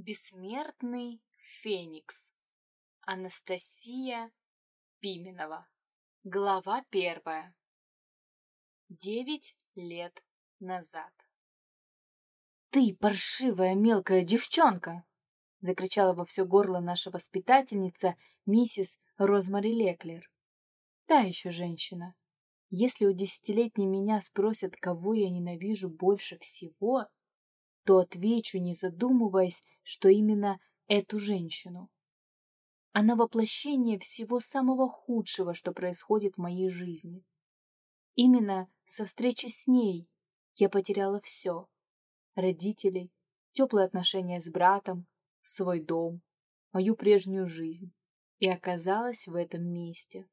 Бессмертный Феникс. Анастасия Пименова. Глава первая. Девять лет назад. «Ты паршивая мелкая девчонка!» — закричала во все горло наша воспитательница, миссис Розмари Леклер. Та еще женщина. Если у десятилетней меня спросят, кого я ненавижу больше всего, то отвечу, не задумываясь, что именно эту женщину. Она воплощение всего самого худшего, что происходит в моей жизни. Именно со встречи с ней я потеряла все. Родителей, теплые отношения с братом, свой дом, мою прежнюю жизнь. И оказалась в этом месте.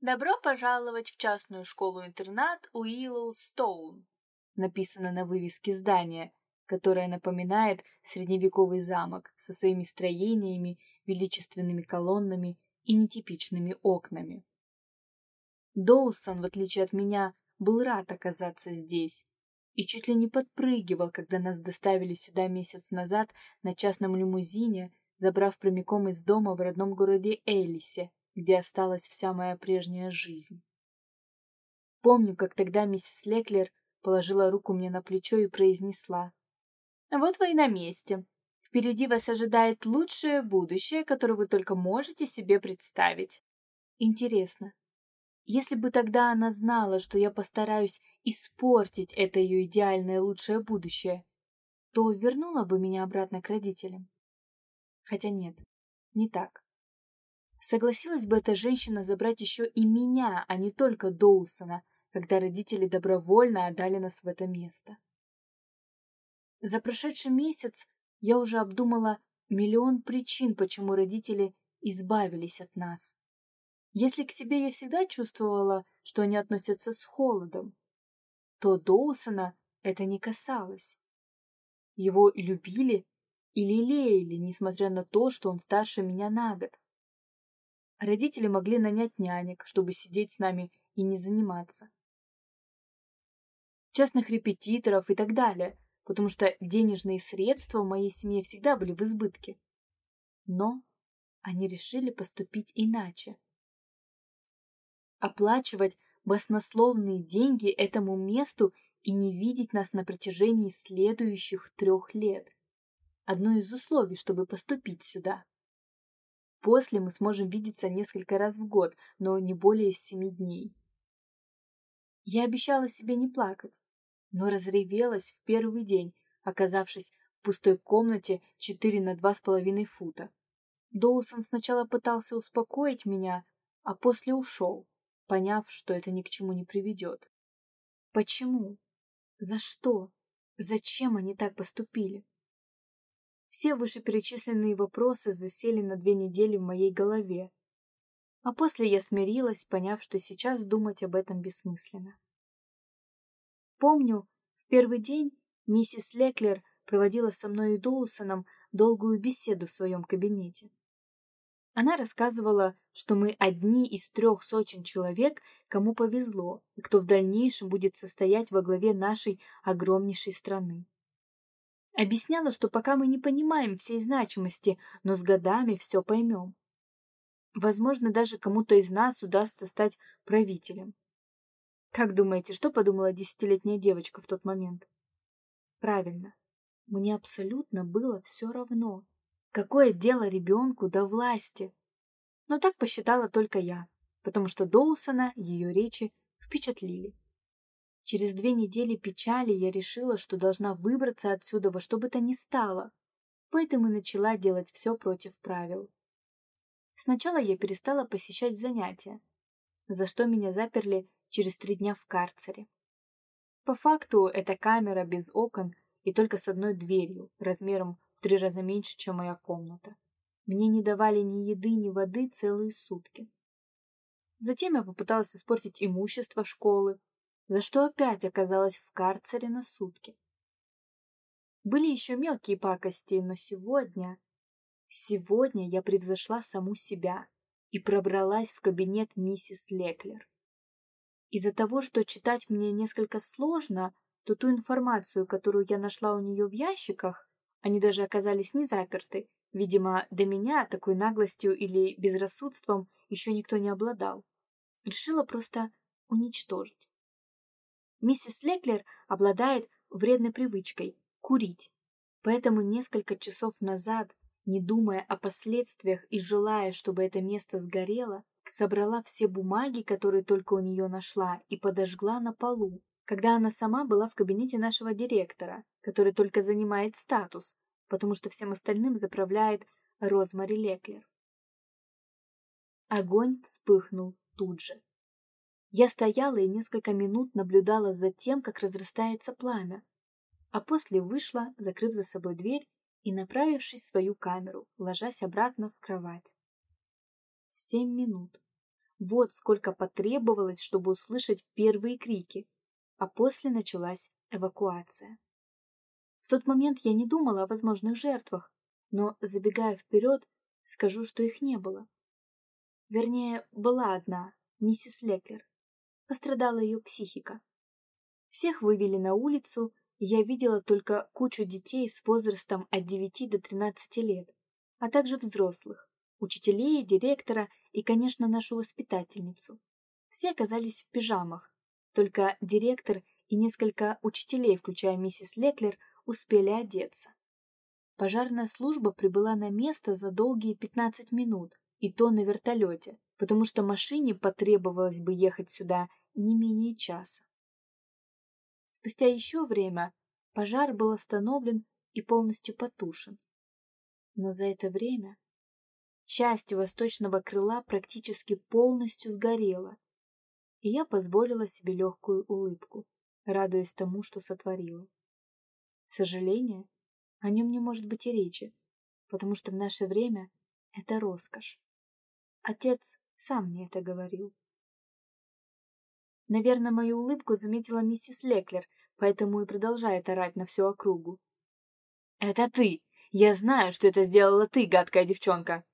Добро пожаловать в частную школу-интернат Уиллоу Стоун, написано на вывеске здания, которая напоминает средневековый замок со своими строениями, величественными колоннами и нетипичными окнами. Доусон, в отличие от меня, был рад оказаться здесь и чуть ли не подпрыгивал, когда нас доставили сюда месяц назад на частном лимузине, забрав прямиком из дома в родном городе Элисе, где осталась вся моя прежняя жизнь. Помню, как тогда миссис Леклер положила руку мне на плечо и произнесла вот вы и на месте. Впереди вас ожидает лучшее будущее, которое вы только можете себе представить. Интересно, если бы тогда она знала, что я постараюсь испортить это ее идеальное лучшее будущее, то вернула бы меня обратно к родителям. Хотя нет, не так. Согласилась бы эта женщина забрать еще и меня, а не только Доусона, когда родители добровольно отдали нас в это место. За прошедший месяц я уже обдумала миллион причин, почему родители избавились от нас. Если к себе я всегда чувствовала, что они относятся с холодом, то Доусона это не касалось. Его любили и лелеяли, несмотря на то, что он старше меня на год. Родители могли нанять нянек, чтобы сидеть с нами и не заниматься. Частных репетиторов и так далее, потому что денежные средства в моей семье всегда были в избытке. Но они решили поступить иначе. Оплачивать баснословные деньги этому месту и не видеть нас на протяжении следующих трех лет. Одно из условий, чтобы поступить сюда. После мы сможем видеться несколько раз в год, но не более семи дней. Я обещала себе не плакать, но разревелась в первый день, оказавшись в пустой комнате 4 на два с половиной фута. Доусон сначала пытался успокоить меня, а после ушел, поняв, что это ни к чему не приведет. Почему? За что? Зачем они так поступили? Все вышеперечисленные вопросы засели на две недели в моей голове. А после я смирилась, поняв, что сейчас думать об этом бессмысленно. Помню, в первый день миссис Леклер проводила со мной и Доусоном долгую беседу в своем кабинете. Она рассказывала, что мы одни из трех сотен человек, кому повезло, и кто в дальнейшем будет состоять во главе нашей огромнейшей страны. Объясняла, что пока мы не понимаем всей значимости, но с годами все поймем. Возможно, даже кому-то из нас удастся стать правителем. Как думаете, что подумала десятилетняя девочка в тот момент? Правильно. Мне абсолютно было все равно. Какое дело ребенку до власти? Но так посчитала только я, потому что Доусона ее речи впечатлили. Через две недели печали я решила, что должна выбраться отсюда во что бы то ни стало, поэтому и начала делать все против правил. Сначала я перестала посещать занятия, за что меня заперли через три дня в карцере. По факту это камера без окон и только с одной дверью, размером в три раза меньше, чем моя комната. Мне не давали ни еды, ни воды целые сутки. Затем я попыталась испортить имущество школы, за что опять оказалась в карцере на сутки. Были еще мелкие пакости, но сегодня... Сегодня я превзошла саму себя и пробралась в кабинет миссис Леклер. Из-за того, что читать мне несколько сложно, то ту информацию, которую я нашла у нее в ящиках, Они даже оказались не заперты. Видимо, до меня такой наглостью или безрассудством еще никто не обладал. Решила просто уничтожить. Миссис Леклер обладает вредной привычкой – курить. Поэтому несколько часов назад, не думая о последствиях и желая, чтобы это место сгорело, собрала все бумаги, которые только у нее нашла, и подожгла на полу, когда она сама была в кабинете нашего директора, который только занимает статус, потому что всем остальным заправляет Розмари Леклер. Огонь вспыхнул тут же. Я стояла и несколько минут наблюдала за тем, как разрастается пламя, а после вышла, закрыв за собой дверь и направившись в свою камеру, ложась обратно в кровать. Семь минут. Вот сколько потребовалось, чтобы услышать первые крики, а после началась эвакуация. В тот момент я не думала о возможных жертвах, но, забегая вперед, скажу, что их не было. Вернее, была одна, миссис Леклер. Пострадала ее психика. Всех вывели на улицу, и я видела только кучу детей с возрастом от 9 до 13 лет, а также взрослых, учителей, директора и, конечно, нашу воспитательницу. Все оказались в пижамах, только директор и несколько учителей, включая миссис Леклер, успели одеться. Пожарная служба прибыла на место за долгие 15 минут, и то на вертолете, потому что машине потребовалось бы ехать сюда не менее часа. Спустя еще время пожар был остановлен и полностью потушен. Но за это время часть восточного крыла практически полностью сгорела, и я позволила себе легкую улыбку, радуясь тому, что сотворила. Сожаление? О нем не может быть и речи, потому что в наше время это роскошь. Отец сам мне это говорил. Наверное, мою улыбку заметила миссис Леклер, поэтому и продолжает орать на всю округу. «Это ты! Я знаю, что это сделала ты, гадкая девчонка!»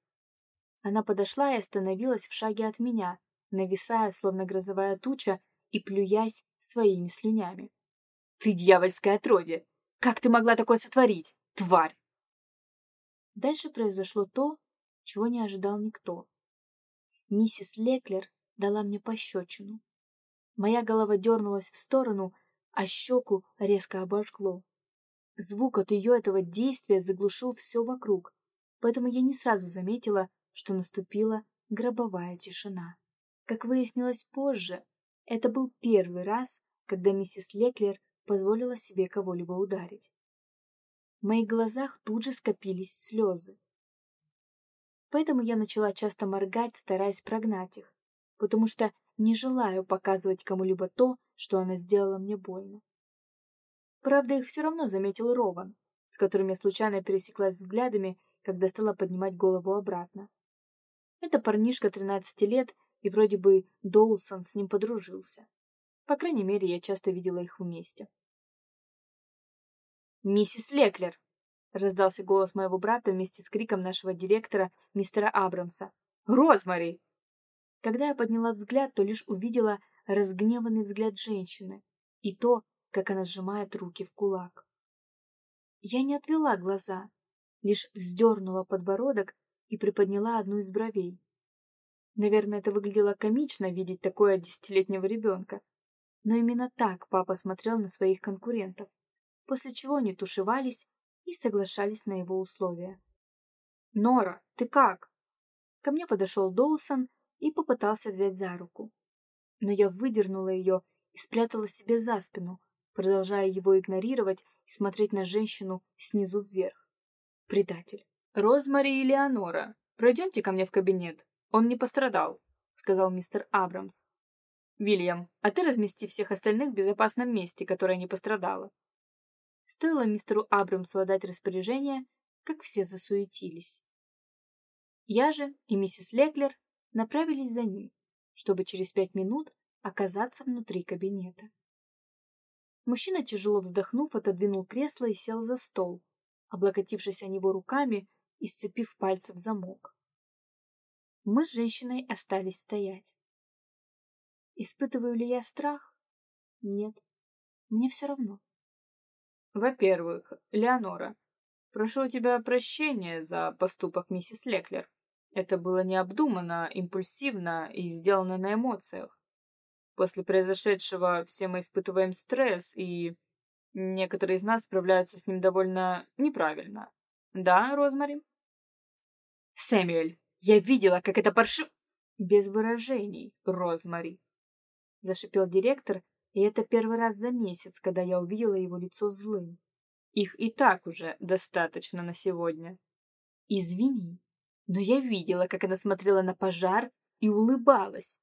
Она подошла и остановилась в шаге от меня, нависая, словно грозовая туча, и плюясь своими слюнями. «Ты дьявольское отродье! Как ты могла такое сотворить, тварь?» Дальше произошло то, чего не ожидал никто. Миссис Леклер дала мне пощечину. Моя голова дернулась в сторону, а щеку резко обожгло. Звук от ее этого действия заглушил все вокруг, поэтому я не сразу заметила, что наступила гробовая тишина. Как выяснилось позже, это был первый раз, когда миссис Леклер позволила себе кого-либо ударить. В моих глазах тут же скопились слезы. Поэтому я начала часто моргать, стараясь прогнать их, потому что не желаю показывать кому-либо то, что она сделала мне больно. Правда, их все равно заметил Рован, с которым я случайно пересеклась взглядами, когда стала поднимать голову обратно. Это парнишка 13 лет и вроде бы Доусон с ним подружился. По крайней мере, я часто видела их вместе. «Миссис Леклер!» — раздался голос моего брата вместе с криком нашего директора, мистера Абрамса. «Розмари!» Когда я подняла взгляд, то лишь увидела разгневанный взгляд женщины и то, как она сжимает руки в кулак. Я не отвела глаза, лишь вздернула подбородок и приподняла одну из бровей. Наверное, это выглядело комично видеть такое десятилетнего ребенка. Но именно так папа смотрел на своих конкурентов, после чего они тушевались и соглашались на его условия. «Нора, ты как?» Ко мне подошел Доусон и попытался взять за руку. Но я выдернула ее и спрятала себе за спину, продолжая его игнорировать и смотреть на женщину снизу вверх. Предатель. «Розмари и Леонора, пройдемте ко мне в кабинет. Он не пострадал», — сказал мистер Абрамс. «Вильям, а ты размести всех остальных в безопасном месте, которое не пострадало». Стоило мистеру Абрамсу отдать распоряжение, как все засуетились. Я же и миссис Леклер направились за ним, чтобы через пять минут оказаться внутри кабинета. Мужчина, тяжело вздохнув, отодвинул кресло и сел за стол, облокотившись о него руками и сцепив пальцы в замок. Мы с женщиной остались стоять. Испытываю ли я страх? Нет. Мне все равно. Во-первых, Леонора, Прошу у тебя прощения за поступок миссис Леклер. Это было необдуманно, импульсивно и сделано на эмоциях. После произошедшего все мы испытываем стресс, и некоторые из нас справляются с ним довольно неправильно. Да, Розмари? Сэмюэль, я видела, как это паршив... Без выражений, Розмари. Зашипел директор, и это первый раз за месяц, когда я увидела его лицо злым. Их и так уже достаточно на сегодня. Извини, но я видела, как она смотрела на пожар и улыбалась.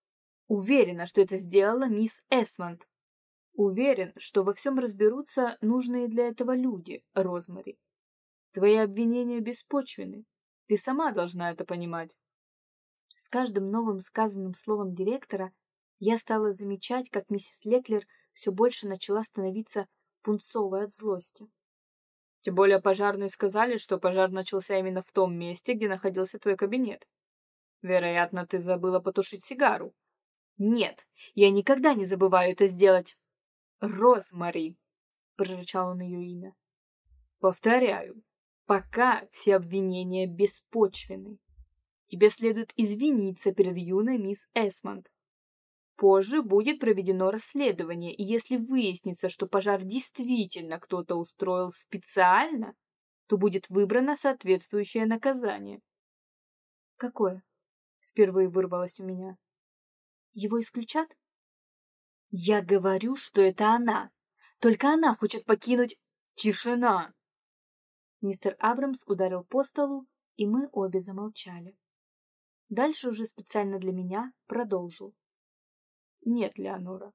Уверена, что это сделала мисс Эсмонд. Уверен, что во всем разберутся нужные для этого люди, Розмари. Твои обвинения беспочвены. Ты сама должна это понимать. С каждым новым сказанным словом директора я стала замечать, как миссис Леклер все больше начала становиться пунцовой от злости. Тем более пожарные сказали, что пожар начался именно в том месте, где находился твой кабинет. Вероятно, ты забыла потушить сигару. Нет, я никогда не забываю это сделать. Розмари, прорычал он ее имя. Повторяю, пока все обвинения беспочвены. Тебе следует извиниться перед юной мисс Эсмонд. Позже будет проведено расследование, и если выяснится, что пожар действительно кто-то устроил специально, то будет выбрано соответствующее наказание. Какое? Впервые вырвалось у меня. Его исключат? Я говорю, что это она. Только она хочет покинуть... Тишина! Мистер Абрамс ударил по столу, и мы обе замолчали. Дальше уже специально для меня продолжил. Нет, Леонора,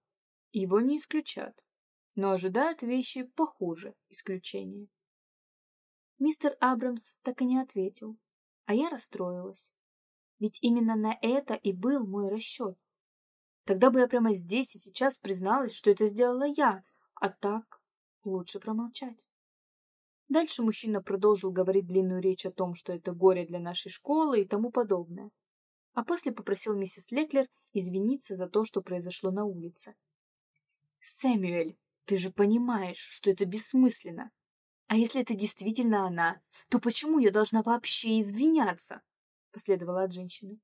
его не исключат, но ожидают вещи похуже исключения. Мистер Абрамс так и не ответил, а я расстроилась. Ведь именно на это и был мой расчет. Тогда бы я прямо здесь и сейчас призналась, что это сделала я, а так лучше промолчать. Дальше мужчина продолжил говорить длинную речь о том, что это горе для нашей школы и тому подобное а после попросил миссис Леклер извиниться за то, что произошло на улице. «Сэмюэль, ты же понимаешь, что это бессмысленно. А если это действительно она, то почему я должна вообще извиняться?» Последовала от женщины.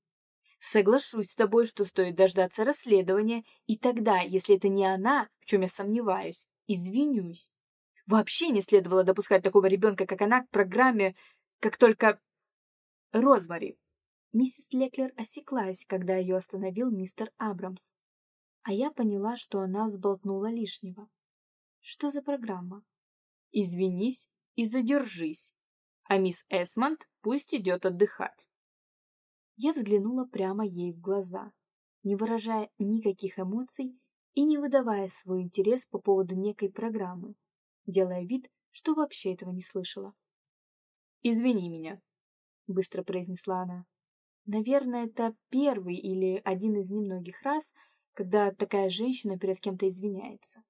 «Соглашусь с тобой, что стоит дождаться расследования, и тогда, если это не она, в чем я сомневаюсь, извинюсь. Вообще не следовало допускать такого ребенка, как она, к программе, как только... Розмари, Миссис Леклер осеклась, когда ее остановил мистер Абрамс. А я поняла, что она взболтнула лишнего. Что за программа? Извинись и задержись, а мисс Эсмонд пусть идет отдыхать. Я взглянула прямо ей в глаза, не выражая никаких эмоций и не выдавая свой интерес по поводу некой программы, делая вид, что вообще этого не слышала. «Извини меня», — быстро произнесла она. Наверное, это первый или один из немногих раз, когда такая женщина перед кем-то извиняется.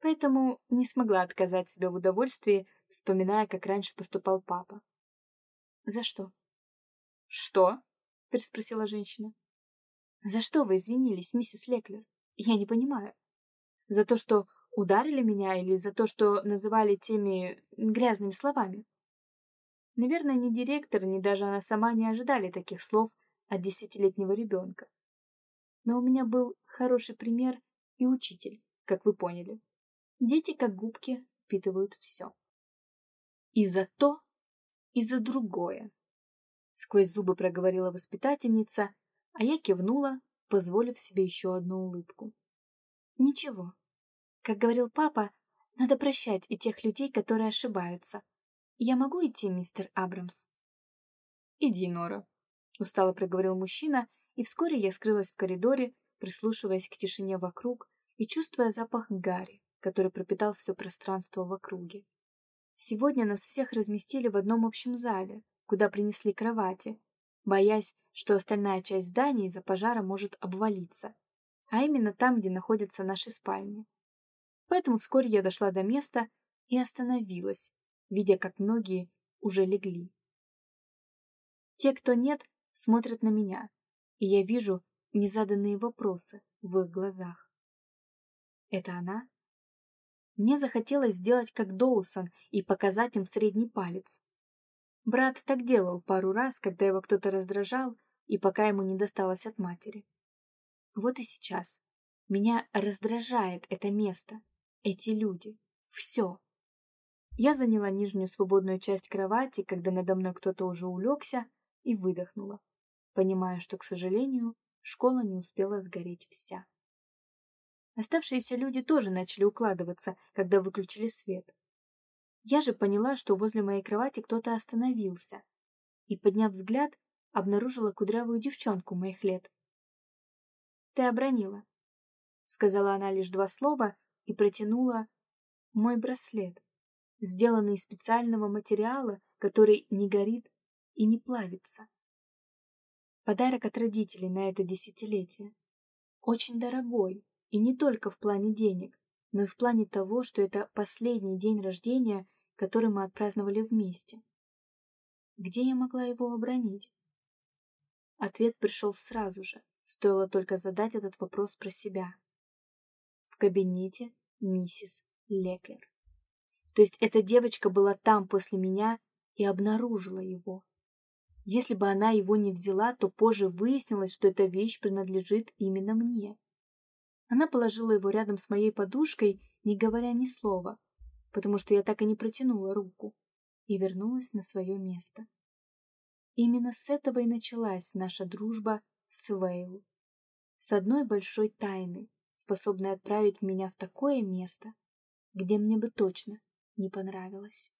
Поэтому не смогла отказать себе в удовольствии, вспоминая, как раньше поступал папа. «За что?» «Что?» — переспросила женщина. «За что вы извинились, миссис Леклер? Я не понимаю. За то, что ударили меня или за то, что называли теми грязными словами?» Наверное, ни директор, ни даже она сама не ожидали таких слов от десятилетнего ребенка. Но у меня был хороший пример и учитель, как вы поняли. Дети, как губки, впитывают все. И за то, и за другое. Сквозь зубы проговорила воспитательница, а я кивнула, позволив себе еще одну улыбку. Ничего. Как говорил папа, надо прощать и тех людей, которые ошибаются, «Я могу идти, мистер Абрамс?» «Иди, Нора», — устало проговорил мужчина, и вскоре я скрылась в коридоре, прислушиваясь к тишине вокруг и чувствуя запах гари, который пропитал все пространство в округе. Сегодня нас всех разместили в одном общем зале, куда принесли кровати, боясь, что остальная часть здания из-за пожара может обвалиться, а именно там, где находятся наши спальни. Поэтому вскоре я дошла до места и остановилась, видя, как многие уже легли. Те, кто нет, смотрят на меня, и я вижу незаданные вопросы в их глазах. Это она? Мне захотелось сделать как Доусон и показать им средний палец. Брат так делал пару раз, когда его кто-то раздражал, и пока ему не досталось от матери. Вот и сейчас. Меня раздражает это место, эти люди, все. Я заняла нижнюю свободную часть кровати, когда надо мной кто-то уже улегся, и выдохнула, понимая, что, к сожалению, школа не успела сгореть вся. Оставшиеся люди тоже начали укладываться, когда выключили свет. Я же поняла, что возле моей кровати кто-то остановился, и, подняв взгляд, обнаружила кудрявую девчонку моих лет. «Ты обронила», — сказала она лишь два слова и протянула мой браслет, сделанный из специального материала, который не горит и не плавится. Подарок от родителей на это десятилетие. Очень дорогой, и не только в плане денег, но и в плане того, что это последний день рождения, который мы отпраздновали вместе. Где я могла его обронить? Ответ пришел сразу же, стоило только задать этот вопрос про себя. В кабинете миссис Леклер. То есть эта девочка была там после меня и обнаружила его. Если бы она его не взяла, то позже выяснилось, что эта вещь принадлежит именно мне. Она положила его рядом с моей подушкой, не говоря ни слова, потому что я так и не протянула руку, и вернулась на свое место. Именно с этого и началась наша дружба с Вейл. С одной большой тайны, способной отправить меня в такое место, где мне бы точно не понравилось.